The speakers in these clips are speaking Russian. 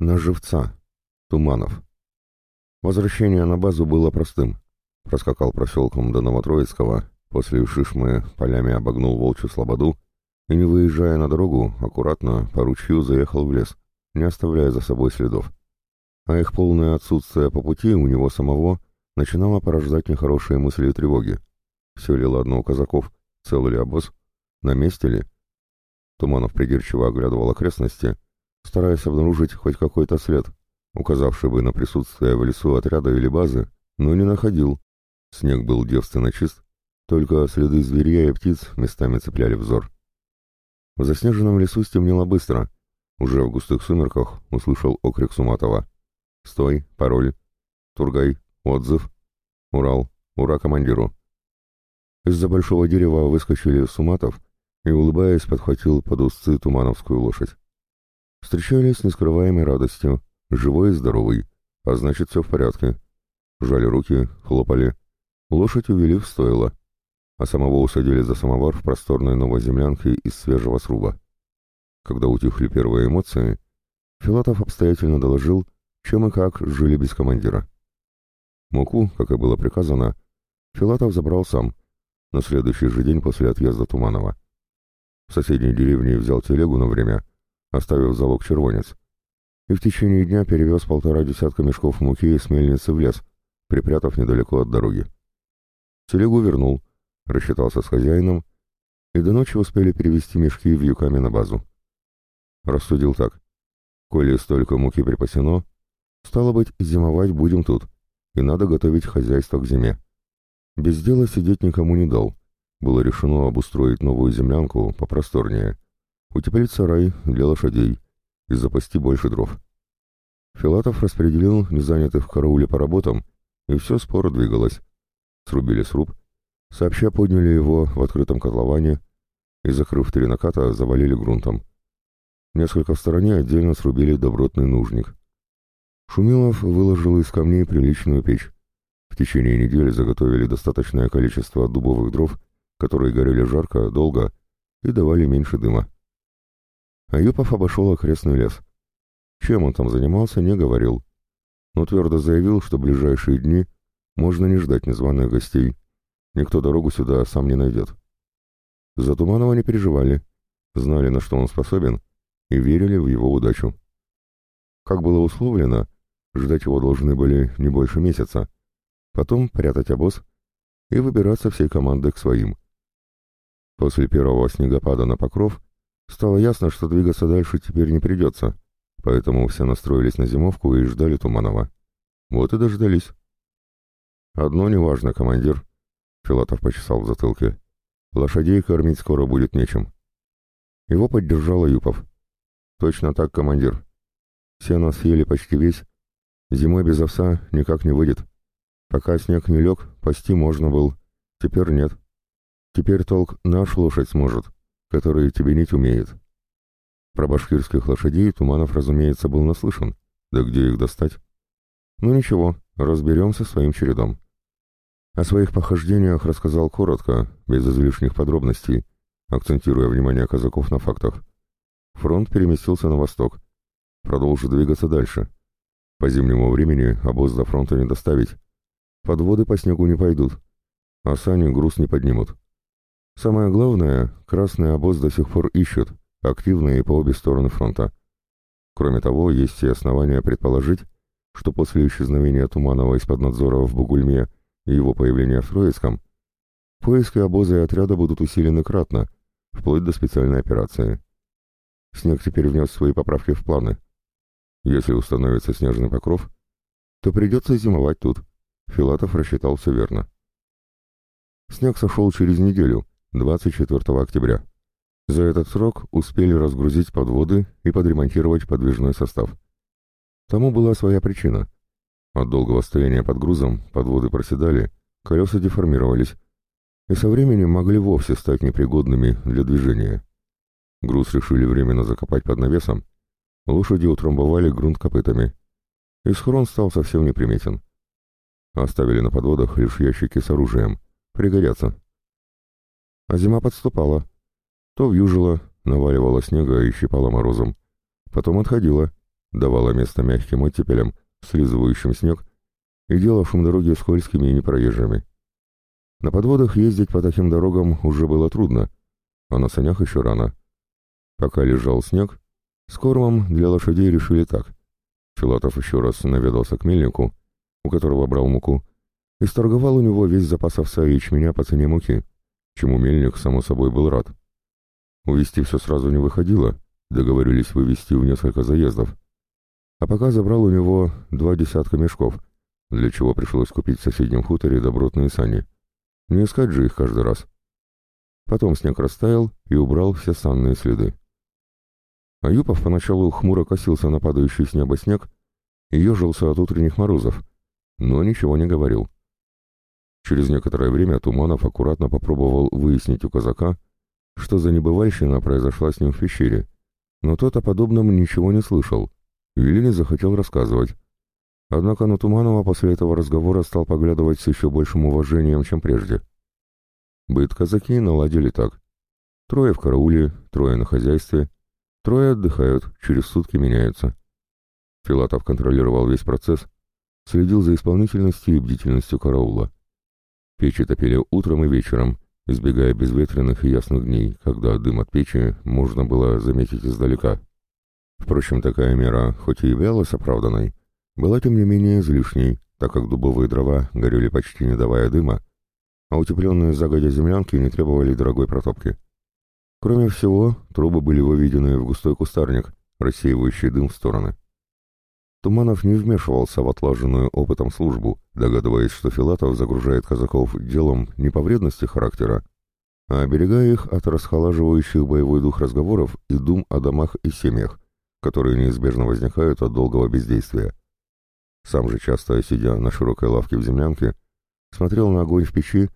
На живца. Туманов. Возвращение на базу было простым. Проскакал проселком до Новотроицкого, после Шишмы полями обогнул Волчью Слободу и, не выезжая на дорогу, аккуратно по ручью заехал в лес, не оставляя за собой следов. А их полное отсутствие по пути у него самого начинало порождать нехорошие мысли и тревоги. Все ли ладно у казаков, цел ли обоз, на месте ли? Туманов придирчиво оглядывал окрестности, стараясь обнаружить хоть какой-то след, указавший бы на присутствие в лесу отряда или базы, но не находил. Снег был девственно чист, только следы зверя и птиц местами цепляли взор. В заснеженном лесу стемнело быстро. Уже в густых сумерках услышал окрик Суматова. «Стой! Пароль! Тургай! Отзыв! Урал! Ура командиру!» Из-за большого дерева выскочили Суматов и, улыбаясь, подхватил под узцы тумановскую лошадь. Встречались с нескрываемой радостью, живой и здоровый, а значит, все в порядке. Жали руки, хлопали. Лошадь увели в стойло, а самого усадили за самовар в просторной новой землянке из свежего сруба. Когда утихли первые эмоции, Филатов обстоятельно доложил, чем и как жили без командира. Муку, как и было приказано, Филатов забрал сам, на следующий же день после отъезда Туманова. В соседней деревне взял телегу на время, оставив залог червонец, и в течение дня перевез полтора десятка мешков муки с мельницы в лес, припрятав недалеко от дороги. Телегу вернул, рассчитался с хозяином, и до ночи успели перевести мешки вьюками на базу. Рассудил так. Коли столько муки припасено, стало быть, зимовать будем тут, и надо готовить хозяйство к зиме. Без дела сидеть никому не дал. Было решено обустроить новую землянку попросторнее, утеплить сарай для лошадей и запасти больше дров. Филатов распределил незанятых в карауле по работам, и все споро двигалось. Срубили сруб, сообща подняли его в открытом котловане и, закрыв три наката, завалили грунтом. Несколько в стороне отдельно срубили добротный нужник. Шумилов выложил из камней приличную печь. В течение недели заготовили достаточное количество дубовых дров, которые горели жарко, долго и давали меньше дыма. Аюпов обошел окрестный лес. Чем он там занимался, не говорил, но твердо заявил, что ближайшие дни можно не ждать незваных гостей. Никто дорогу сюда сам не найдет. За Туманова не переживали, знали, на что он способен, и верили в его удачу. Как было условлено, ждать его должны были не больше месяца, потом прятать обоз и выбираться всей командой к своим. После первого снегопада на Покров Стало ясно, что двигаться дальше теперь не придется, поэтому все настроились на зимовку и ждали Туманова. Вот и дождались. «Одно неважно, командир», — Филатов почесал в затылке. «Лошадей кормить скоро будет нечем». Его поддержал Юпов. «Точно так, командир. Сено съели почти весь. Зимой без овса никак не выйдет. Пока снег не лег, пасти можно был. Теперь нет. Теперь толк наш лошадь сможет которые тебенить умеет. Про башкирских лошадей Туманов, разумеется, был наслышан. Да где их достать? Ну ничего, разберемся своим чередом. О своих похождениях рассказал коротко, без излишних подробностей, акцентируя внимание казаков на фактах. Фронт переместился на восток. Продолжит двигаться дальше. По зимнему времени обоз до фронта не доставить. Подводы по снегу не пойдут, а сани груз не поднимут. Самое главное, красный обоз до сих пор ищут, активные по обе стороны фронта. Кроме того, есть все основания предположить, что после исчезновения Туманова из-под надзора в Бугульме и его появления в Троицком, поиски обоза и отряда будут усилены кратно, вплоть до специальной операции. Снег теперь внес свои поправки в планы. Если установится снежный покров, то придется зимовать тут. Филатов рассчитал все верно. Снег сошел через неделю, 24 октября. За этот срок успели разгрузить подводы и подремонтировать подвижной состав. Тому была своя причина. От долгого стояния под грузом подводы проседали, колеса деформировались, и со временем могли вовсе стать непригодными для движения. Груз решили временно закопать под навесом, лошади утрамбовали грунт копытами, и схрон стал совсем неприметен. Оставили на подводах лишь ящики с оружием, пригодятся. А зима подступала. То вьюжила, наваливала снега и щипала морозом. Потом отходила, давала место мягким оттепелям, слизывающим снег и делавшим дороги скользкими и непроезжими. На подводах ездить по таким дорогам уже было трудно, а на санях еще рано. Пока лежал снег, с кормом для лошадей решили так. Филатов еще раз наведался к мельнику, у которого брал муку, и сторговал у него весь запас овса и ячменя по цене муки, чему мельник, само собой, был рад. Увести все сразу не выходило, договорились вывести в несколько заездов. А пока забрал у него два десятка мешков, для чего пришлось купить в соседнем хуторе добротные сани. Не искать же их каждый раз. Потом снег растаял и убрал все санные следы. Аюпов поначалу хмуро косился на падающий с неба снег и ежился от утренних морозов, но ничего не говорил. Через некоторое время Туманов аккуратно попробовал выяснить у казака, что за небывальщина произошла с ним в пещере, но тот о подобном ничего не слышал или не захотел рассказывать. Однако на Туманова после этого разговора стал поглядывать с еще большим уважением, чем прежде. Быт казаки наладили так. Трое в карауле, трое на хозяйстве, трое отдыхают, через сутки меняются. Филатов контролировал весь процесс, следил за исполнительностью и бдительностью караула. Печи топили утром и вечером, избегая безветренных и ясных дней, когда дым от печи можно было заметить издалека. Впрочем, такая мера, хоть и являлась оправданной, была тем не менее излишней, так как дубовые дрова горели почти не давая дыма, а утепленные загодя землянки не требовали дорогой протопки. Кроме всего, трубы были выведены в густой кустарник, рассеивающий дым в стороны. Туманов не вмешивался в отлаженную опытом службу, догадываясь, что Филатов загружает казаков делом не по вредности характера, а оберегая их от расхолаживающих боевой дух разговоров и дум о домах и семьях, которые неизбежно возникают от долгого бездействия. Сам же часто, сидя на широкой лавке в землянке, смотрел на огонь в печи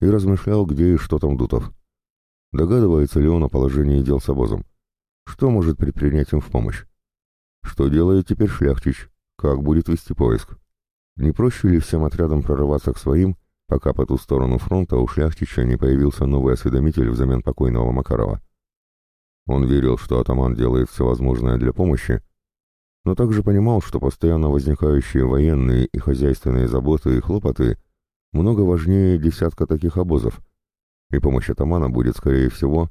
и размышлял, где и что там Дутов. Догадывается ли он о положении дел с обозом? Что может предпринять им в помощь? Что делает теперь Шляхтич? Как будет вести поиск? Не проще ли всем отрядам прорываться к своим, пока по ту сторону фронта у Шляхтича не появился новый осведомитель взамен покойного Макарова? Он верил, что атаман делает все возможное для помощи, но также понимал, что постоянно возникающие военные и хозяйственные заботы и хлопоты много важнее десятка таких обозов, и помощь атамана будет, скорее всего,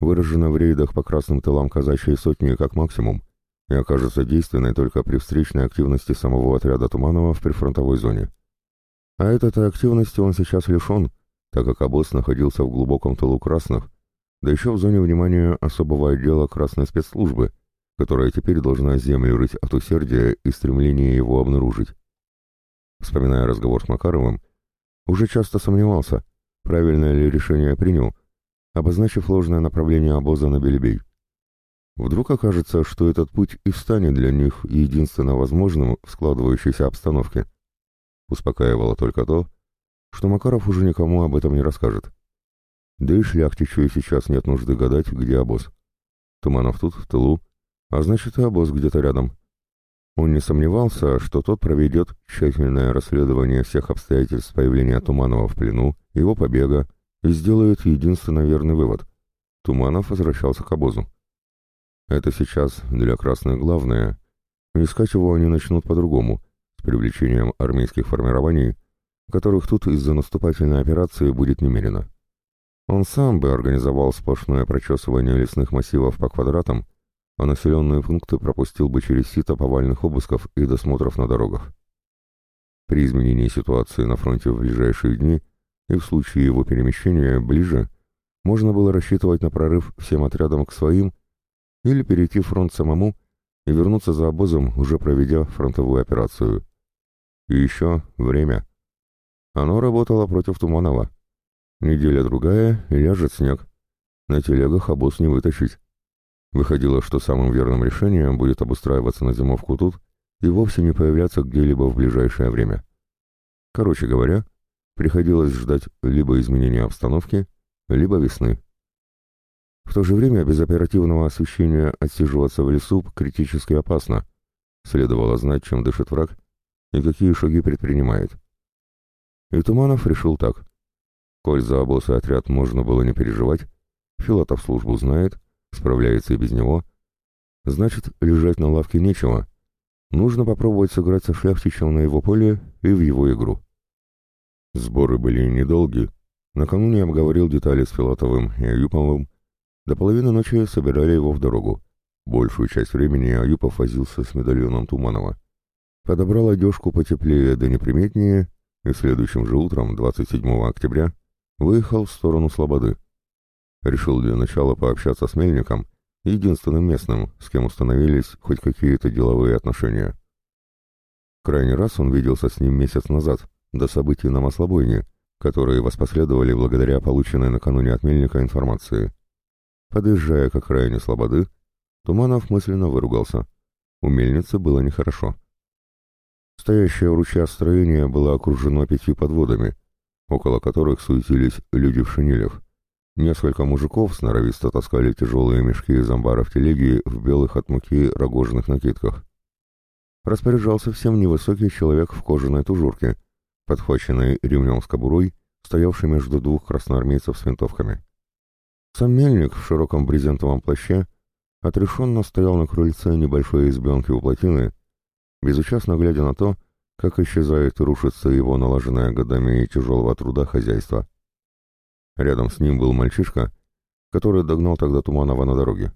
выражена в рейдах по красным тылам казачьей сотни как максимум, и окажется действенной только при встречной активности самого отряда Туманова в прифронтовой зоне. А этой активности он сейчас лишен, так как обоз находился в глубоком тылу красных, да еще в зоне внимания особого отдела красной спецслужбы, которая теперь должна землю рыть от усердия и стремления его обнаружить. Вспоминая разговор с Макаровым, уже часто сомневался, правильное ли решение принял, обозначив ложное направление обоза на Белебей. Вдруг окажется, что этот путь и станет для них единственно возможным в складывающейся обстановке. Успокаивало только то, что Макаров уже никому об этом не расскажет. Да и шляхтичу и сейчас нет нужды гадать, где обоз. Туманов тут, в тылу, а значит и обоз где-то рядом. Он не сомневался, что тот проведет тщательное расследование всех обстоятельств появления Туманова в плену, его побега, и сделает единственно верный вывод. Туманов возвращался к обозу. Это сейчас для красных главное. Искать его они начнут по-другому, с привлечением армейских формирований, которых тут из-за наступательной операции будет немерено. Он сам бы организовал сплошное прочесывание лесных массивов по квадратам, а населенные пункты пропустил бы через сито повальных обысков и досмотров на дорогах. При изменении ситуации на фронте в ближайшие дни и в случае его перемещения ближе можно было рассчитывать на прорыв всем отрядам к своим или перейти фронт самому и вернуться за обозом, уже проведя фронтовую операцию. И еще время. Оно работало против Туманова. Неделя-другая, и ляжет снег. На телегах обоз не вытащить. Выходило, что самым верным решением будет обустраиваться на зимовку тут и вовсе не появляться где-либо в ближайшее время. Короче говоря, приходилось ждать либо изменения обстановки, либо весны. В то же время без оперативного освещения отсиживаться в лесу критически опасно. Следовало знать, чем дышит враг и какие шаги предпринимает. И Туманов решил так. Коль за обоз и отряд можно было не переживать, Филатов службу знает, справляется и без него, Значит, лежать на лавке нечего. Нужно попробовать сыграть со шляхтичем на его поле и в его игру. Сборы были недолги. Накануне обговорил детали с Филатовым и Аюповым. До половины ночи собирали его в дорогу. Большую часть времени Аюпов возился с медальоном Туманова. Подобрал одежку потеплее да неприметнее, и следующим же утром, 27 октября, выехал в сторону Слободы. Решил для начала пообщаться с Мельником, единственным местным, с кем установились хоть какие-то деловые отношения. Крайний раз он виделся с ним месяц назад, до событий на Маслобойне, которые воспоследовали благодаря полученной накануне от Мельника информации. Подъезжая к окраине Слободы, Туманов мысленно выругался. У мельницы было нехорошо. Стоящее у ручья строение было окружено пятью подводами, около которых суетились люди в шинелях. Несколько мужиков сноровисто таскали тяжелые мешки из амбаров телеги в белых от муки рогожных накидках. Распоряжался всем невысокий человек в кожаной тужурке, подхваченной ремнем с кобурой, стоявший между двух красноармейцев с винтовками. Сам мельник в широком брезентовом плаще отрешенно стоял на крыльце небольшой избенки у плотины, безучастно глядя на то, как исчезает и рушится его налаженное годами тяжелого труда хозяйство. Рядом с ним был мальчишка, который догнал тогда Туманова на дороге.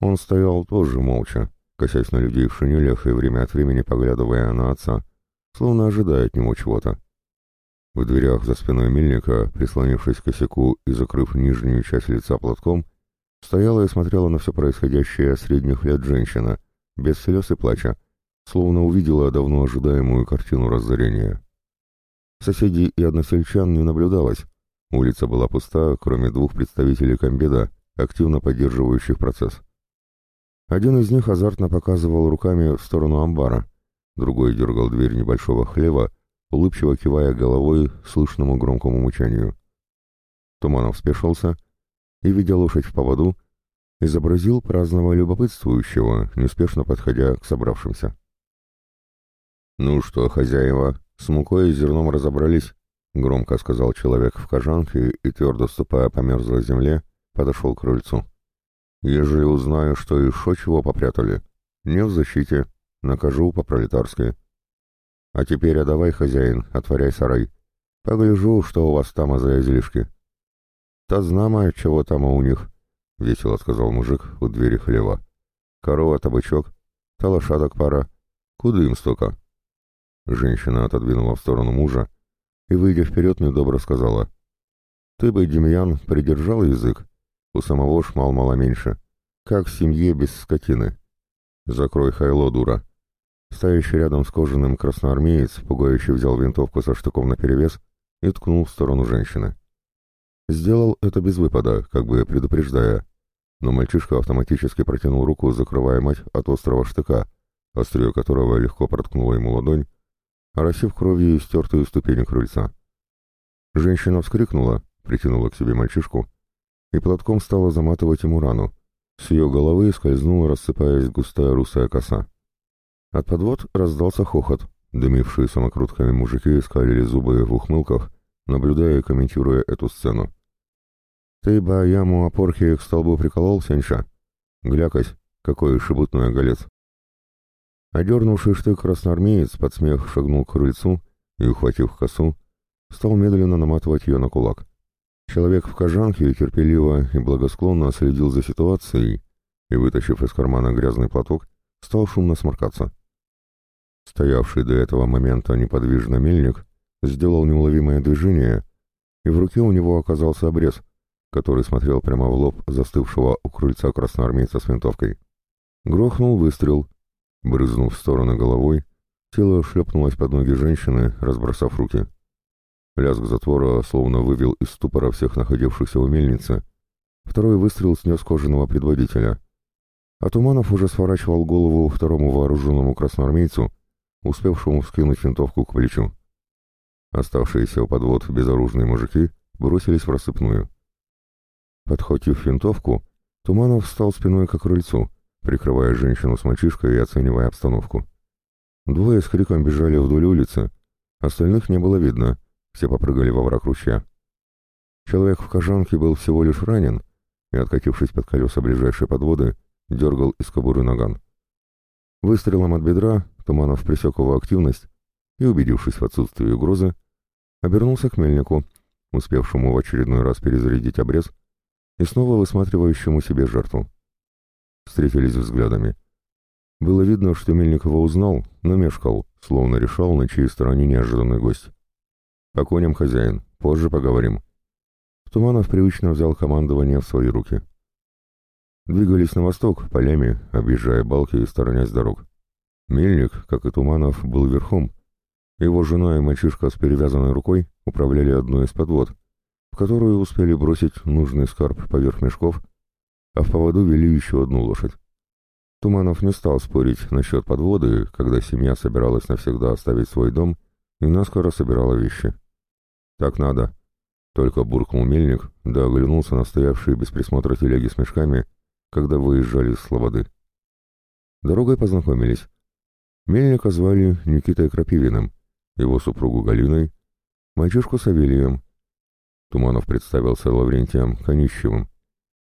Он стоял тоже молча, косясь на людей в шинелях и время от времени поглядывая на отца, словно ожидая от него чего-то. В дверях за спиной мельника, прислонившись к косяку и закрыв нижнюю часть лица платком, стояла и смотрела на все происходящее средних лет женщина, без слез и плача, словно увидела давно ожидаемую картину разорения. Соседей и односельчан не наблюдалось. Улица была пуста, кроме двух представителей комбеда, активно поддерживающих процесс. Один из них азартно показывал руками в сторону амбара, другой дергал дверь небольшого хлева, улыбчиво кивая головой слышному громкому мучанию. Туманов спешился и, видя лошадь в поводу, изобразил праздного любопытствующего, неспешно подходя к собравшимся. «Ну что, хозяева, с мукой и зерном разобрались?» — громко сказал человек в кожанке и, твердо ступая по мерзлой земле, подошел к крыльцу. «Ежели узнаю, что еще чего попрятали, не в защите, накажу по-пролетарски. А теперь, а давай, хозяин, отворяй сарай. Погляжу, что у вас там за излишки». «Та знамо, чего там у них», — весело сказал мужик у двери хлева. «Корова, табачок, та лошадок пара. Куда им столько?» Женщина отодвинула в сторону мужа и, выйдя вперед, недобро сказала. «Ты бы, Демьян, придержал язык. У самого ж мало меньше. Как в семье без скотины. Закрой хайло, дура». Стоящий рядом с кожаным красноармеец, пугающе взял винтовку со штыком наперевес и ткнул в сторону женщины. Сделал это без выпада, как бы предупреждая, но мальчишка автоматически протянул руку, закрывая мать от острого штыка, острие которого легко проткнуло ему ладонь, оросив кровью истертую ступень крыльца. Женщина вскрикнула, притянула к себе мальчишку и платком стала заматывать ему рану. С ее головы скользнула, рассыпаясь густая русая коса. От подвод раздался хохот. Дымившие самокрутками мужики скалили зубы в ухмылках, наблюдая и комментируя эту сцену. «Ты бы яму опорхи к столбу приколол, Сеньша? Глякось, какой шебутной оголец!» Одернувший штык красноармеец под смех шагнул к крыльцу и, ухватив косу, стал медленно наматывать ее на кулак. Человек в кожанке терпеливо и благосклонно следил за ситуацией и, вытащив из кармана грязный платок, стал шумно сморкаться. Стоявший до этого момента неподвижно мельник сделал неуловимое движение, и в руке у него оказался обрез, который смотрел прямо в лоб застывшего у крыльца красноармейца с винтовкой. Грохнул выстрел — Брызнув в стороны головой, тело шлепнулось под ноги женщины, разбросав руки. Лязг затвора словно вывел из ступора всех находившихся у мельницы. Второй выстрел снес кожаного предводителя. А Туманов уже сворачивал голову второму вооруженному красноармейцу, успевшему вскинуть винтовку к плечу. Оставшиеся у подвод безоружные мужики бросились в рассыпную. Подхватив винтовку, Туманов встал спиной к крыльцу — прикрывая женщину с мальчишкой и оценивая обстановку. Двое с криком бежали вдоль улицы, остальных не было видно, все попрыгали во враг ручья. Человек в кожанке был всего лишь ранен и, откатившись под колеса ближайшей подводы, дергал из кобуры наган. Выстрелом от бедра Туманов пресек его активность и, убедившись в отсутствии угрозы, обернулся к мельнику, успевшему в очередной раз перезарядить обрез и снова высматривающему себе жертву. Встретились взглядами. Было видно, что Мельник его узнал, но мешкал, словно решал, на чьей стороне неожиданный гость. «По коням, хозяин, позже поговорим». Туманов привычно взял командование в свои руки. Двигались на восток, полями, объезжая балки и сторонясь дорог. Мельник, как и Туманов, был верхом. Его жена и мальчишка с перевязанной рукой управляли одной из подвод, в которую успели бросить нужный скарб поверх мешков, а в поводу вели еще одну лошадь. Туманов не стал спорить насчет подводы, когда семья собиралась навсегда оставить свой дом и наскоро собирала вещи. «Так надо», — только буркнул мельник, да оглянулся на стоявшие без присмотра телеги с мешками, когда выезжали с Слободы. Дорогой познакомились. Мельника звали Никитой Крапивиным, его супругу Галиной, мальчишку Савелием. Туманов представился Лаврентием Конищевым,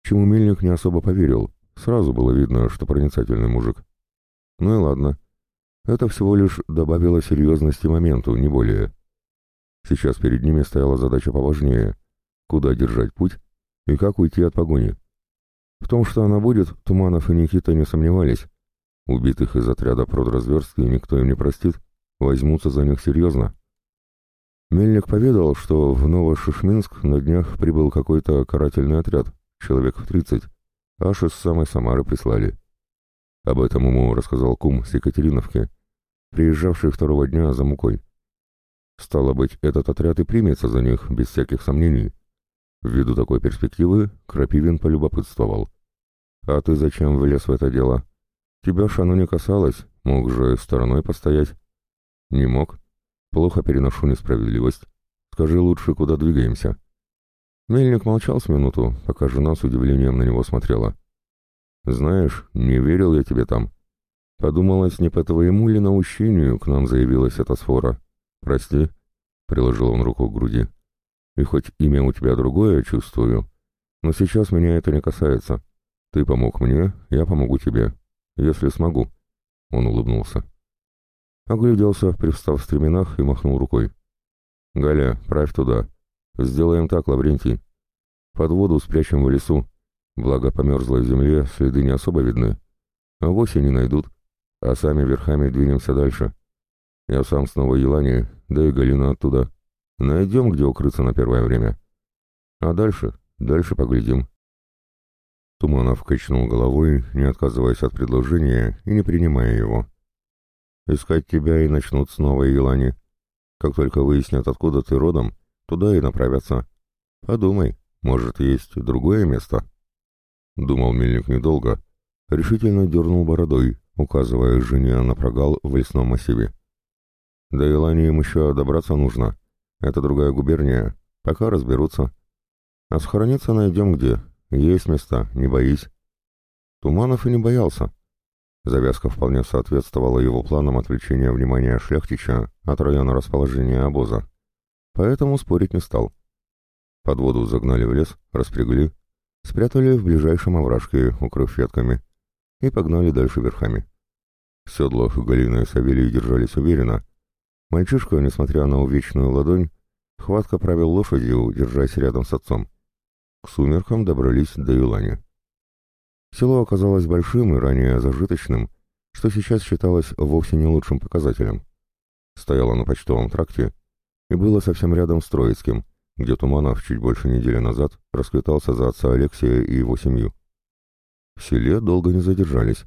чему Мельник не особо поверил, сразу было видно, что проницательный мужик. Ну и ладно. Это всего лишь добавило серьезности моменту, не более. Сейчас перед ними стояла задача поважнее — куда держать путь и как уйти от погони. В том, что она будет, Туманов и Никита не сомневались. Убитых из отряда продразверстки никто им не простит, возьмутся за них серьезно. Мельник поведал, что в Новошишминск на днях прибыл какой-то карательный отряд, человек в тридцать, аж из самой Самары прислали. Об этом ему рассказал кум с Екатериновки, приезжавший второго дня за мукой. Стало быть, этот отряд и примется за них, без всяких сомнений. Ввиду такой перспективы Крапивин полюбопытствовал. «А ты зачем влез в это дело? Тебя ж оно не касалось, мог же стороной постоять». «Не мог. Плохо переношу несправедливость. Скажи лучше, куда двигаемся?» Мельник молчал с минуту, пока жена с удивлением на него смотрела. «Знаешь, не верил я тебе там. Подумалось, не по твоему ли наущению к нам заявилась эта сфора. Прости», — приложил он руку к груди. «И хоть имя у тебя другое, чувствую, но сейчас меня это не касается. Ты помог мне, я помогу тебе. Если смогу». Он улыбнулся. Огляделся, привстав в стременах и махнул рукой. «Галя, правь туда. Сделаем так, Лаврентий. Под воду спрячем в лесу. Благо по мерзлой земле следы не особо видны. А вовсе не найдут. А сами верхами двинемся дальше. Я сам снова Елани, да и Галина оттуда. Найдем, где укрыться на первое время. А дальше, дальше поглядим». Туманов качнул головой, не отказываясь от предложения и не принимая его. Искать тебя и начнут снова Елани. Как только выяснят, откуда ты родом, туда и направятся. Подумай, может, есть другое место?» Думал Мельник недолго. Решительно дернул бородой, указывая жене на прогал в лесном массиве. «До Елани им еще добраться нужно. Это другая губерния. Пока разберутся. А схорониться найдем где. Есть места, не боись». Туманов и не боялся. Завязка вполне соответствовала его планам отвлечения внимания шляхтича от района расположения обоза. Поэтому спорить не стал. Под воду загнали в лес, распрягли, спрятали в ближайшем овражке, укрыв ветками, и погнали дальше верхами. В седлах Галина и Савелий держались уверенно. Мальчишка, несмотря на увечную ладонь, хватко правил лошадью, держась рядом с отцом. К сумеркам добрались до Юлани. Село оказалось большим и ранее зажиточным, что сейчас считалось вовсе не лучшим показателем. Стояло на почтовом тракте и было совсем рядом с Троицким, где Туманов чуть больше недели назад расквитался за отца Алексея и его семью. В селе долго не задержались.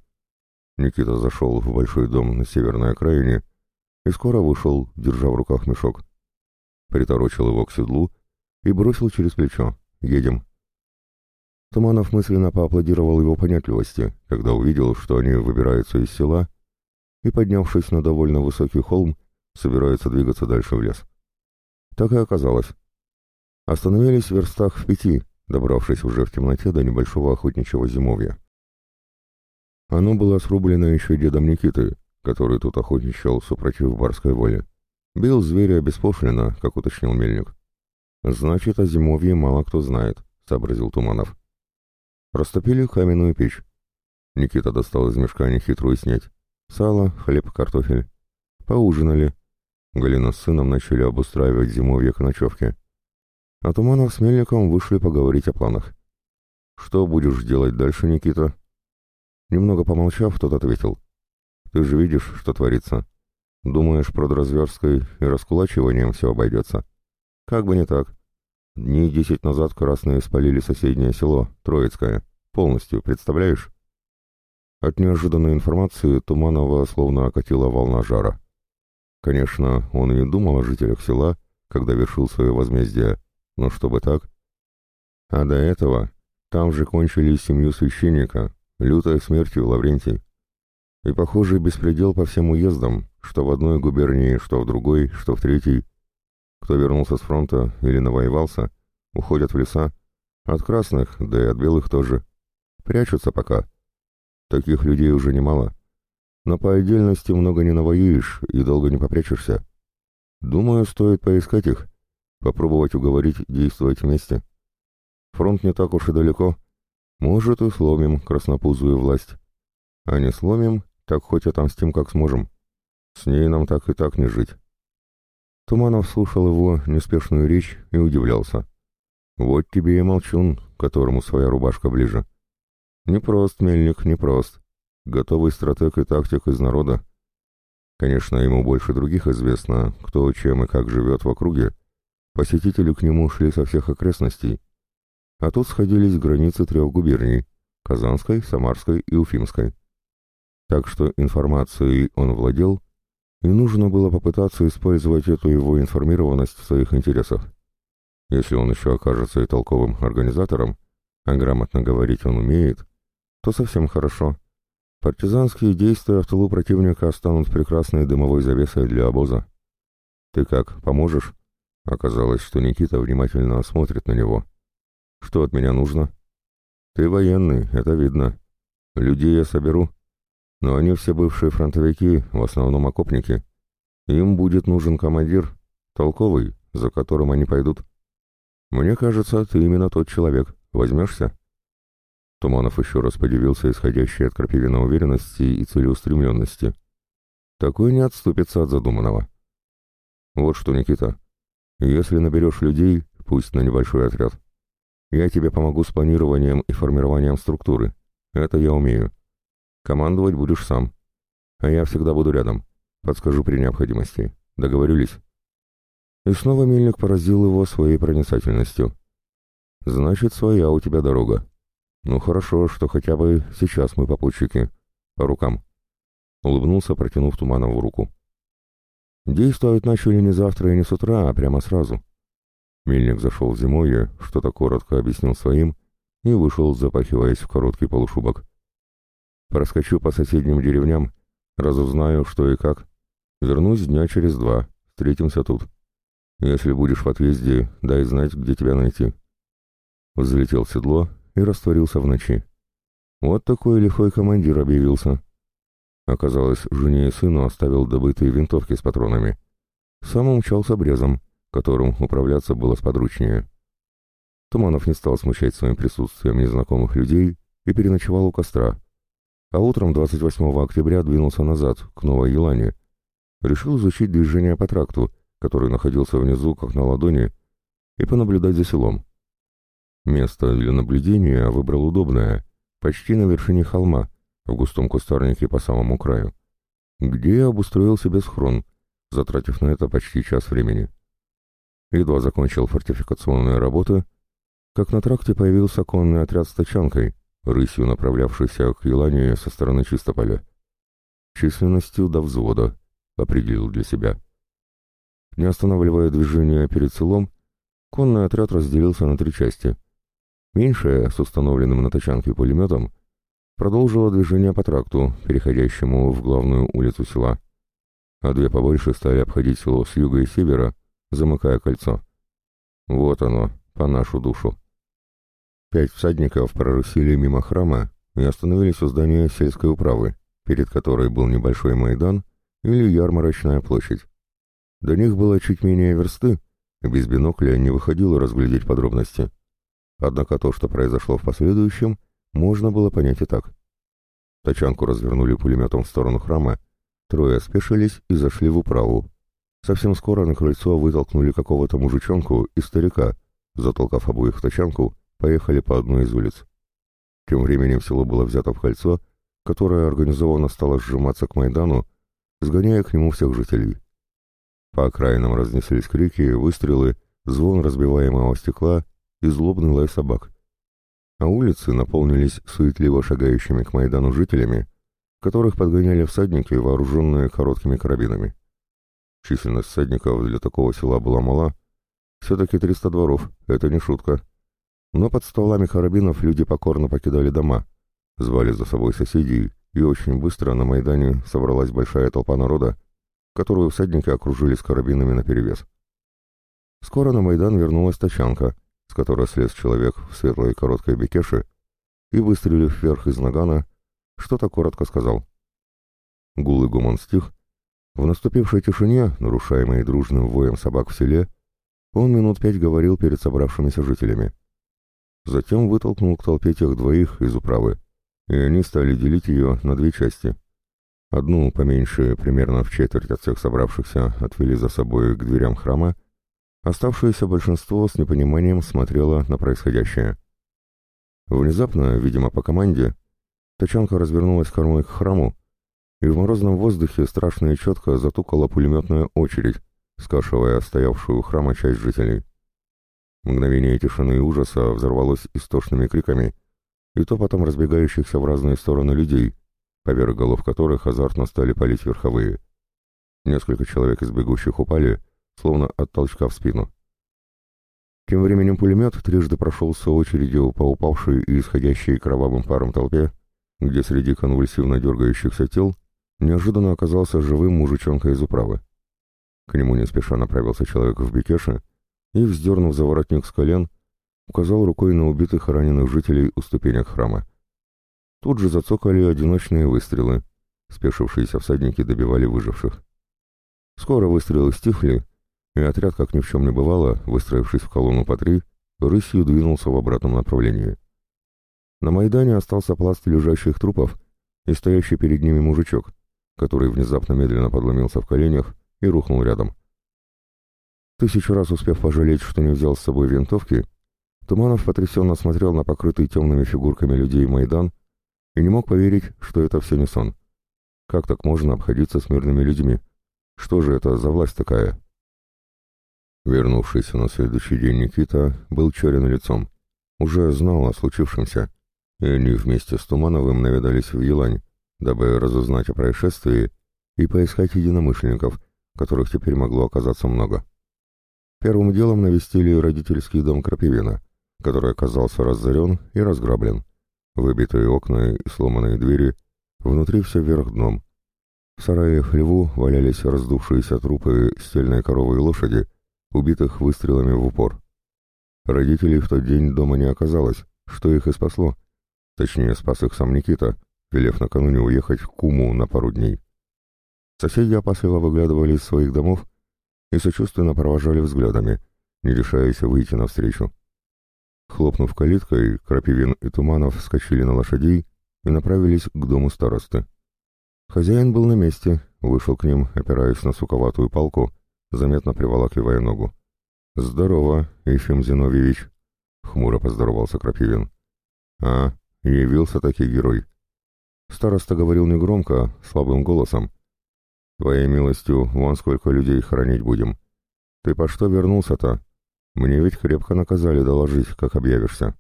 Никита зашел в большой дом на северной окраине и скоро вышел, держа в руках мешок. Приторочил его к седлу и бросил через плечо. «Едем». Туманов мысленно поаплодировал его понятливости, когда увидел, что они выбираются из села и, поднявшись на довольно высокий холм, собираются двигаться дальше в лес. Так и оказалось. Остановились в верстах в пяти, добравшись уже в темноте до небольшого охотничьего зимовья. Оно было срублено еще дедом Никиты, который тут охотничал супротив барской воли. Бил зверя беспошлино, как уточнил мельник. «Значит, о зимовье мало кто знает», — сообразил Туманов. Растопили каменную печь. Никита достал из мешка нехитрую снять. Сало, хлеб, картофель. Поужинали. Галина с сыном начали обустраивать зимовье к ночевке. А Туманов с Мельником вышли поговорить о планах. «Что будешь делать дальше, Никита?» Немного помолчав, тот ответил. «Ты же видишь, что творится. Думаешь, под разверсткой и раскулачиванием все обойдется? Как бы не так. Дней десять назад красные спалили соседнее село, Троицкое. Полностью, представляешь?» От неожиданной информации Туманова словно окатила волна жара. Конечно, он и не думал о жителях села, когда вершил свое возмездие, но чтобы так... А до этого там же кончили семью священника, лютой смертью Лаврентий. И, похоже, беспредел по всем уездам, что в одной губернии, что в другой, что в третьей. Кто вернулся с фронта или навоевался, уходят в леса. От красных, да и от белых тоже. Прячутся пока. Таких людей уже немало. Но по отдельности много не навоюешь и долго не попрячешься. Думаю, стоит поискать их, попробовать уговорить действовать вместе. Фронт не так уж и далеко. Может, и сломим краснопузую власть. А не сломим, так хоть отомстим как сможем. С ней нам так и так не жить. Туманов слушал его неспешную речь и удивлялся. Вот тебе и молчун, которому своя рубашка ближе. Непрост, мельник, непрост. Готовый стратег и тактик из народа. Конечно, ему больше других известно, кто чем и как живет в округе. Посетители к нему шли со всех окрестностей. А тут сходились границы трех губерний — Казанской, Самарской и Уфимской. Так что информацией он владел, и нужно было попытаться использовать эту его информированность в своих интересах. Если он еще окажется и толковым организатором, а грамотно говорить он умеет, то совсем хорошо. Партизанские действия в тылу противника станут прекрасной дымовой завесой для обоза. «Ты как, поможешь?» Оказалось, что Никита внимательно смотрит на него. «Что от меня нужно?» «Ты военный, это видно. Людей я соберу, но они все бывшие фронтовики, в основном окопники. Им будет нужен командир, толковый, за которым они пойдут. Мне кажется, ты именно тот человек. Возьмешься?» Туманов еще раз подивился исходящей от Крапивина уверенности и целеустремленности. Такой не отступится от задуманного. «Вот что, Никита, если наберешь людей, пусть на небольшой отряд, я тебе помогу с планированием и формированием структуры. Это я умею. Командовать будешь сам. А я всегда буду рядом. Подскажу при необходимости. Договорились?» И снова мельник поразил его своей проницательностью. «Значит, своя у тебя дорога. Ну хорошо, что хотя бы сейчас мы попутчики. По рукам». Улыбнулся, протянув Туманову руку. Действовать начали не завтра и не с утра, а прямо сразу. Мельник зашел в зимойе, что-то коротко объяснил своим и вышел, запахиваясь в короткий полушубок. Проскочу по соседним деревням, разузнаю, что и как. Вернусь дня через два, встретимся тут. Если будешь в отъезде, дай знать, где тебя найти. Взлетел в седло и растворился в ночи. Вот такой лихой командир объявился. Оказалось, жене и сыну оставил добытые винтовки с патронами. Сам умчался брезом, которым управляться было сподручнее. Туманов не стал смущать своим присутствием незнакомых людей и переночевал у костра, а утром 28 октября двинулся назад, к Новой Елане. Решил изучить движение по тракту, который находился внизу, как на ладони, и понаблюдать за селом. Место для наблюдения выбрал удобное, почти на вершине холма, в густом кустарнике по самому краю, где обустроил себе схрон, затратив на это почти час времени. Едва закончил фортификационные работы, как на тракте появился конный отряд с тачанкой, рысью направлявшийся к Елане со стороны Чистополя. Численностью до взвода, определил для себя. Не останавливая движение перед селом, конный отряд разделился на три части. Меньшая, с установленным на тачанке пулеметом, продолжила движение по тракту, переходящему в главную улицу села, а две побольше стали обходить село с юга и севера, замыкая кольцо. Вот оно, по нашу душу. Пять всадников прорысили мимо храма и остановились у здания сельской управы, перед которой был небольшой майдан или ярмарочная площадь. До них было чуть менее версты, без бинокля не выходило разглядеть подробности. Однако то, что произошло в последующем, можно было понять и так. Тачанку развернули пулеметом в сторону храма, трое спешились и зашли в управу. Совсем скоро на крыльцо вытолкнули какого-то мужичонку и старика, затолкав обоих в тачанку, поехали по одной из улиц. Тем временем село было взято в кольцо, которое организованно стало сжиматься к Майдану, сгоняя к нему всех жителей. По окраинам разнеслись крики, выстрелы, звон разбиваемого стекла и злобный лай собак. А улицы наполнились суетливо шагающими к Майдану жителями, которых подгоняли всадники, вооруженные короткими карабинами. Численность всадников для такого села была мала, все-таки 300 дворов, это не шутка. Но под стволами карабинов люди покорно покидали дома, звали за собой соседей, и очень быстро на Майдане собралась большая толпа народа, которую всадники окружили с карабинами наперевес. Скоро на Майдан вернулась тачанка, с которой слез человек в светлой короткой бекеше и, выстрелив вверх из нагана, что-то коротко сказал. Гул и гумон стих. В наступившей тишине, нарушаемой дружным воем собак в селе, он минут пять говорил перед собравшимися жителями. Затем вытолкнул к толпе тех двоих из управы, и они стали делить ее на две части. Одну, поменьше, примерно в четверть от всех собравшихся, отвели за собой к дверям храма, оставшееся большинство с непониманием смотрело на происходящее. Внезапно, видимо по команде, тачанка развернулась кормой к храму, и в морозном воздухе страшно и четко затукала пулеметная очередь, скашивая стоявшую у храма часть жителей. Мгновение тишины и ужаса взорвалось истошными криками, и топотом разбегающихся в разные стороны людей, поверх голов которых азартно стали палить верховые. Несколько человек из бегущих упали, словно от толчка в спину. Тем временем пулемет трижды прошелся очередью по упавшей и исходящей кровавым паром толпе, где среди конвульсивно дергающихся тел неожиданно оказался живым мужичонка из управы. К нему не спеша направился человек в бекеше и, вздернув за воротник с колен, указал рукой на убитых и раненых жителей у ступенек храма. Тут же зацокали одиночные выстрелы. Спешившиеся всадники добивали выживших. Скоро выстрелы стихли, и отряд, как ни в чем не бывало, выстроившись в колонну по три, рысью двинулся в обратном направлении. На Майдане остался пласт лежащих трупов и стоящий перед ними мужичок, который внезапно медленно подломился в коленях и рухнул рядом. Тысячу раз успев пожалеть, что не взял с собой винтовки, Туманов потрясенно смотрел на покрытый темными фигурками людей Майдан и не мог поверить, что это все не сон. Как так можно обходиться с мирными людьми? Что же это за власть такая? Вернувшийся на следующий день Никита был черен лицом. Уже знал о случившемся, и они вместе с Тумановым наведались в Елань, дабы разузнать о происшествии и поискать единомышленников, которых теперь могло оказаться много. Первым делом навестили родительский дом Крапивина, который оказался разорен и разграблен. Выбитые окна и сломанные двери, внутри все вверх дном. В сарае хлеву валялись раздувшиеся трупы стельной коровы и лошади, убитых выстрелами в упор. Родителей в тот день дома не оказалось, что их и спасло. Точнее, спас их сам Никита, велев накануне уехать к куму на пару дней. Соседи опасливо выглядывали из своих домов и сочувственно провожали взглядами, не решаясь выйти навстречу. Хлопнув калиткой, Крапивин и Туманов вскочили на лошадей и направились к дому старосты. Хозяин был на месте, вышел к ним, опираясь на суковатую палку, заметно приволакивая ногу. «Здорово, Ефим Зиновьевич!» — хмуро поздоровался Крапивин. «А, явился таки герой!» Староста говорил негромко, слабым голосом. «Твоей милостью, вон сколько людей хоронить будем. Ты по что вернулся-то? Мне ведь крепко наказали доложить, как объявишься.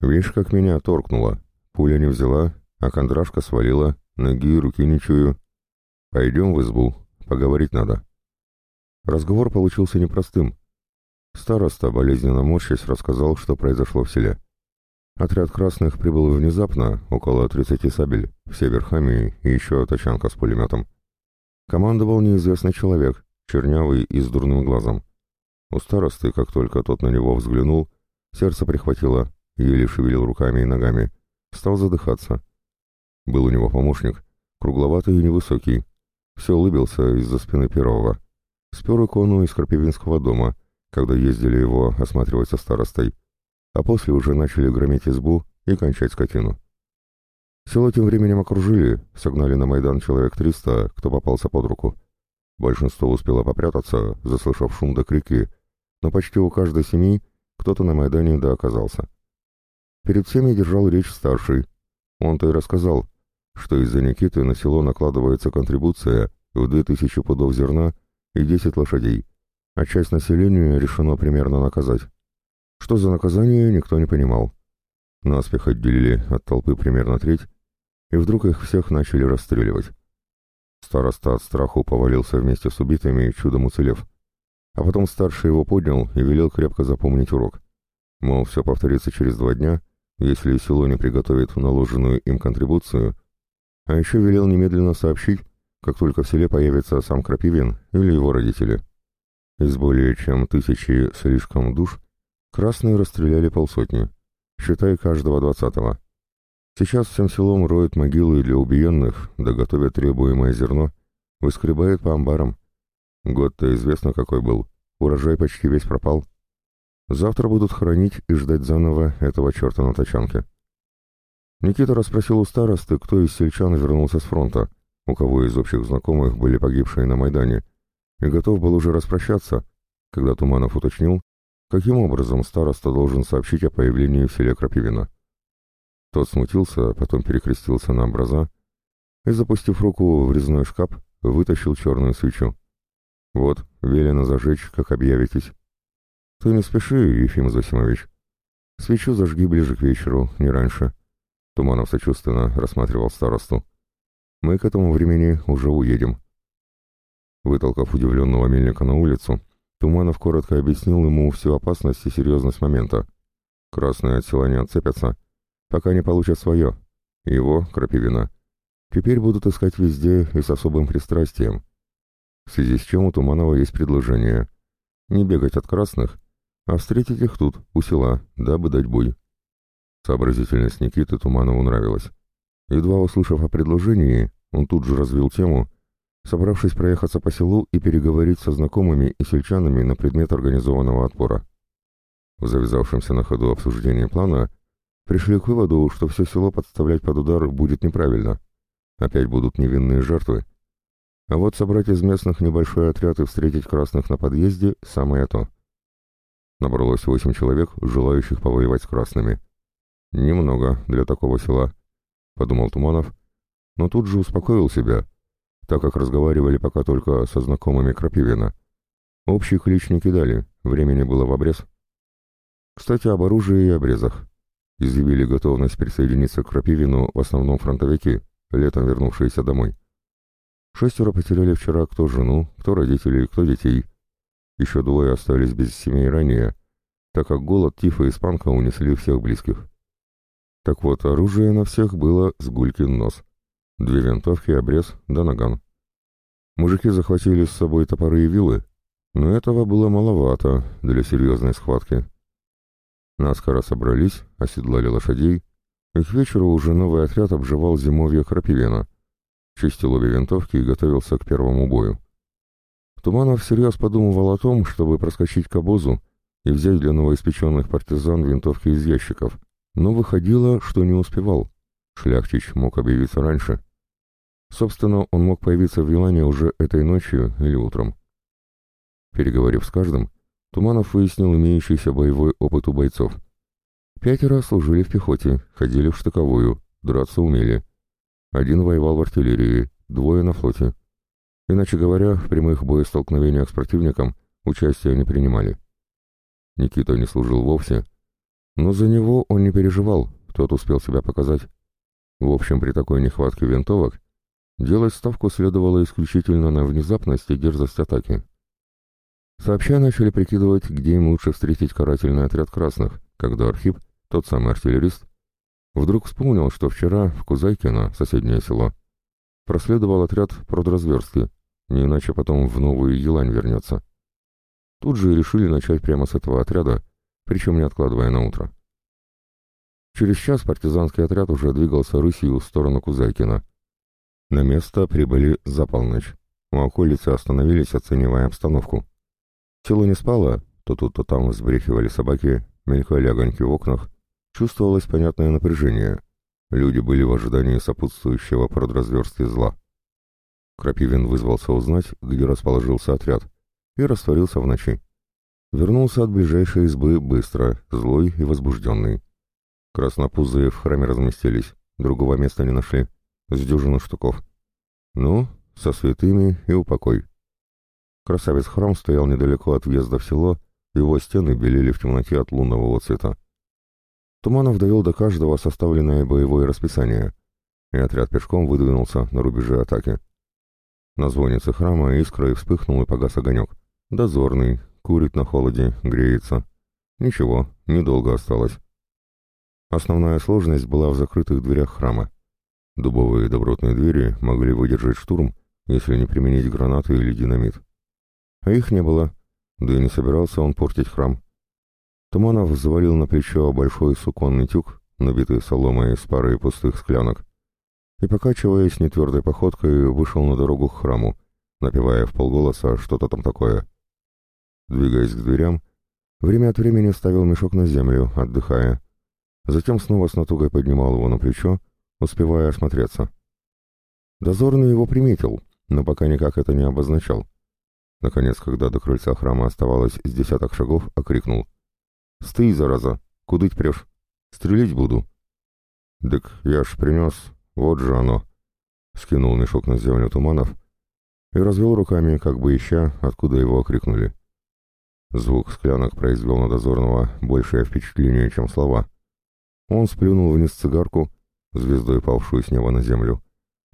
Видишь, как меня торкнуло. Пуля не взяла, а кондрашка свалила, ноги и руки не чую. Пойдем в избу, поговорить надо». Разговор получился непростым. Староста, болезненно морщась, рассказал, что произошло в селе. Отряд красных прибыл внезапно, около 30 сабель, все верхами и еще тачанка с пулеметом. Командовал неизвестный человек, чернявый и с дурным глазом. У старосты, как только тот на него взглянул, сердце прихватило, еле шевелил руками и ногами, стал задыхаться. Был у него помощник, кругловатый и невысокий, все улыбился из-за спины первого. Спер икону из Крапивинского дома, когда ездили его осматривать со старостой а после уже начали громить избу и кончать скотину. Село тем временем окружили, согнали на Майдан человек триста, кто попался под руку. Большинство успело попрятаться, заслышав шум до крики, но почти у каждой семьи кто-то на Майдане да оказался. Перед всеми держал речь старший. Он-то и рассказал, что из-за Никиты на село накладывается контрибуция в 2000 пудов зерна и 10 лошадей, а часть населения решено примерно наказать. Что за наказание, никто не понимал. Наспех отделили от толпы примерно треть, и вдруг их всех начали расстреливать. Староста от страху повалился вместе с убитыми, чудом уцелев. А потом старший его поднял и велел крепко запомнить урок. Мол, все повторится через два дня, если село не приготовит наложенную им контрибуцию, а еще велел немедленно сообщить, как только в селе появится сам Крапивин или его родители. Из более чем тысячи слишком душ красные расстреляли полсотни, считай каждого двадцатого. Сейчас всем селом роют могилы для убиенных, да готовят требуемое зерно, выскребают по амбарам. Год-то известно какой был, урожай почти весь пропал. Завтра будут хранить и ждать заново этого черта на тачанке. Никита расспросил у старосты, кто из сельчан вернулся с фронта, у кого из общих знакомых были погибшие на Майдане, и готов был уже распрощаться, когда Туманов уточнил, каким образом староста должен сообщить о появлении в селе Крапивина. Тот смутился, потом перекрестился на образа и, запустив руку в резной шкаф, вытащил черную свечу. «Вот, велено зажечь, как объявитесь». «Ты не спеши, Ефим Зосимович. Свечу зажги ближе к вечеру, не раньше». Туманов сочувственно рассматривал старосту. «Мы к этому времени уже уедем». Вытолкав удивленного мельника на улицу, Туманов коротко объяснил ему всю опасность и серьезность момента. Красные от села не отцепятся, пока не получат свое. Его, Крапивина, теперь будут искать везде и с особым пристрастием. В связи с чем у Туманова есть предложение. Не бегать от красных, а встретить их тут, у села, дабы дать бой. Сообразительность Никиты Туманову нравилась. Едва услышав о предложении, он тут же развил тему, собравшись проехаться по селу и переговорить со знакомыми и сельчанами на предмет организованного отпора. В завязавшемся на ходу обсуждении плана пришли к выводу, что все село подставлять под удар будет неправильно. Опять будут невинные жертвы. А вот собрать из местных небольшой отряд и встретить красных на подъезде – самое то. Набралось восемь человек, желающих повоевать с красными. Немного для такого села, подумал Туманов, но тут же успокоил себя, так как разговаривали пока только со знакомыми Крапивина. Общий клич не кидали, времени было в обрез. Кстати, об оружии и обрезах изъявили готовность присоединиться к Крапивину в основном фронтовики, летом вернувшиеся домой. Шестеро потеряли вчера кто жену, кто родителей, кто детей. Еще двое остались без семей ранее, так как голод, тифа и испанка унесли всех близких. Так вот, оружие на всех было с гулькин нос. Две винтовки, обрез да наган. Мужики захватили с собой топоры и вилы, но этого было маловато для серьезной схватки. Наскоро собрались, оседлали лошадей, и к вечеру уже новый отряд обживал зимовье Крапивена, чистил обе винтовки и готовился к первому бою. Туманов всерьез подумывал о том, чтобы проскочить к обозу и взять для новоиспеченных партизан винтовки из ящиков, но выходило, что не успевал. Шляхтич мог объявиться раньше. Собственно, он мог появиться в Вилане уже этой ночью или утром. Переговорив с каждым, Туманов выяснил имеющийся боевой опыт у бойцов. Пятеро служили в пехоте, ходили в штыковую, драться умели. Один воевал в артиллерии, двое на флоте. Иначе говоря, в прямых боестолкновениях с противником участия не принимали. Никита не служил вовсе, но за него он не переживал, тот успел себя показать. В общем, при такой нехватке винтовок делать ставку следовало исключительно на внезапность и дерзость атаки. Сообща начали прикидывать, где им лучше встретить карательный отряд красных, когда Архип, тот самый артиллерист, вдруг вспомнил, что вчера в Кузайкино, соседнее село, проследовал отряд продразверстки, не иначе потом в Новую Елань вернется. Тут же решили начать прямо с этого отряда, причем не откладывая на утро. Через час партизанский отряд уже двигался рысью в сторону Кузайкина. На место прибыли за полночь. У околицы остановились, оценивая обстановку. Село не спало, то тут, то там взбрехивали собаки, мелькали огоньки в окнах, чувствовалось понятное напряжение. Люди были в ожидании сопутствующего продразверстия зла. Крапивин вызвался узнать, где расположился отряд, и растворился в ночи. Вернулся от ближайшей избы быстро, злой и возбужденный. Краснопузые в храме разместились, другого места не нашли, с дюжину штуков. Ну, со святыми и упокой. Красавец-храм стоял недалеко от въезда в село, его стены белели в темноте от лунного цвета. Туманов довел до каждого составленное боевое расписание, и отряд пешком выдвинулся на рубеже атаки. На звонице храма искрой вспыхнул и погас огонек. Дозорный, курит на холоде, греется. Ничего, недолго осталось. Основная сложность была в закрытых дверях храма. Дубовые добротные двери могли выдержать штурм, если не применить гранаты или динамит. А их не было, да и не собирался он портить храм. Туманов завалил на плечо большой суконный тюк, набитый соломой с парой пустых склянок, и, покачиваясь нетвердой походкой, вышел на дорогу к храму, напевая в полголоса что-то там такое. Двигаясь к дверям, время от времени ставил мешок на землю, отдыхая. Затем снова с натугой поднимал его на плечо, успевая осмотреться. Дозорный его приметил, но пока никак это не обозначал. Наконец, когда до крыльца храма оставалось с десяток шагов, окрикнул. «Стый, зараза! Кудыть прешь? Стрелять буду!» «Дык, я ж принес, вот же оно!» Скинул мешок на землю Туманов и развел руками, как бы ища, откуда его окрикнули. Звук склянок произвел на дозорного большее впечатление, чем слова. Он сплюнул вниз цигарку, звездой павшую с неба на землю,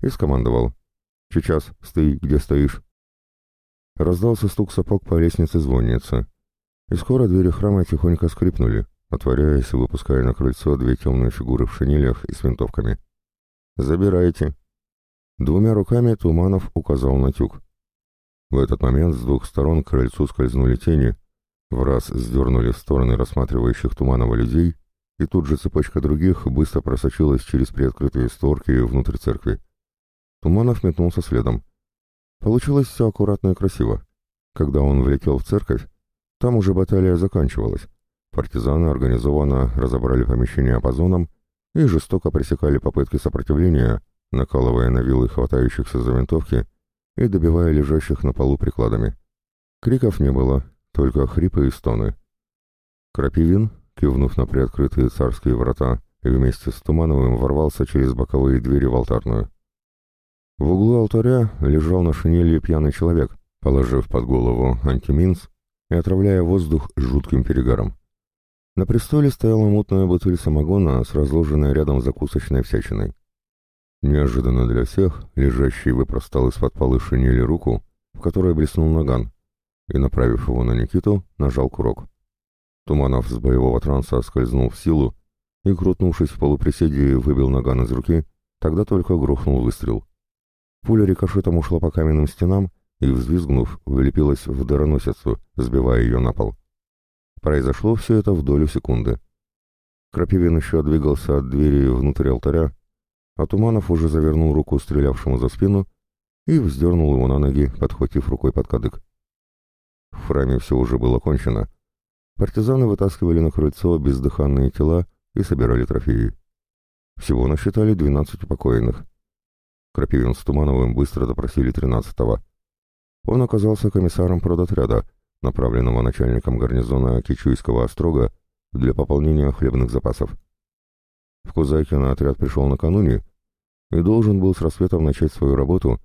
и скомандовал. «Сейчас, стой, где стоишь!» Раздался стук сапог по лестнице звонницы, и скоро двери храма тихонько скрипнули, отворяясь и выпуская на крыльцо две темные фигуры в шинелях и с винтовками. «Забирайте!» Двумя руками Туманов указал на тюк. В этот момент с двух сторон к крыльцу скользнули тени, в раз сдернули в стороны рассматривающих Туманова людей, и тут же цепочка других быстро просочилась через приоткрытые створки внутрь церкви. Туманов метнулся следом. Получилось все аккуратно и красиво. Когда он влетел в церковь, там уже баталия заканчивалась. Партизаны организованно разобрали помещение по зонам и жестоко пресекали попытки сопротивления, накалывая на вилы хватающихся за винтовки и добивая лежащих на полу прикладами. Криков не было, только хрипы и стоны. Крапивин, кивнув на приоткрытые царские врата, и вместе с Тумановым ворвался через боковые двери в алтарную. В углу алтаря лежал на шинели пьяный человек, положив под голову антиминс и отравляя воздух жутким перегаром. На престоле стояла мутная бутыль самогона с разложенной рядом закусочной всячиной. Неожиданно для всех лежащий выпростал из-под полы шинели руку, в которой блеснул наган, и, направив его на Никиту, нажал курок. Туманов с боевого транса скользнул в силу и, крутнувшись в полуприседе, выбил наган из руки, тогда только грохнул выстрел. Пуля рикошетом ушла по каменным стенам и, взвизгнув, вылепилась в дароносицу, сбивая ее на пол. Произошло все это в долю секунды. Крапивин еще двигался от двери внутрь алтаря, а Туманов уже завернул руку стрелявшему за спину и вздернул его на ноги, подхватив рукой под кадык. В храме все уже было кончено. Партизаны вытаскивали на крыльцо бездыханные тела и собирали трофеи. Всего насчитали 12 упокоенных. Крапивин с Тумановым быстро допросили тринадцатого. Он оказался комиссаром продотряда, направленного начальником гарнизона Кичуйского острога для пополнения хлебных запасов. В Кузакино отряд пришел накануне и должен был с рассветом начать свою работу,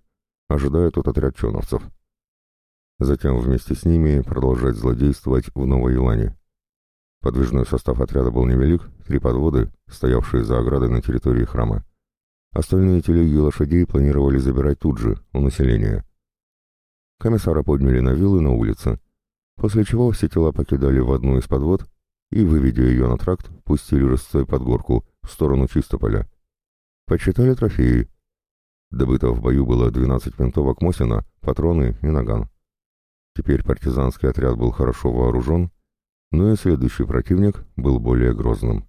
ожидая тут отряд чоновцев. Затем вместе с ними продолжать злодействовать в Новой Илане. Подвижной состав отряда был невелик, три подводы, стоявшие за оградой на территории храма. Остальные телеги лошадей планировали забирать тут же, у населения. Комиссара подняли на виллы на улице, после чего все тела покидали в одну из подвод и, выведя ее на тракт, пустили рысцой под горку в сторону Чистополя. Подсчитали трофеи. Добыто в бою было 12 винтовок Мосина, патроны и наган. Теперь партизанский отряд был хорошо вооружен, но и следующий противник был более грозным.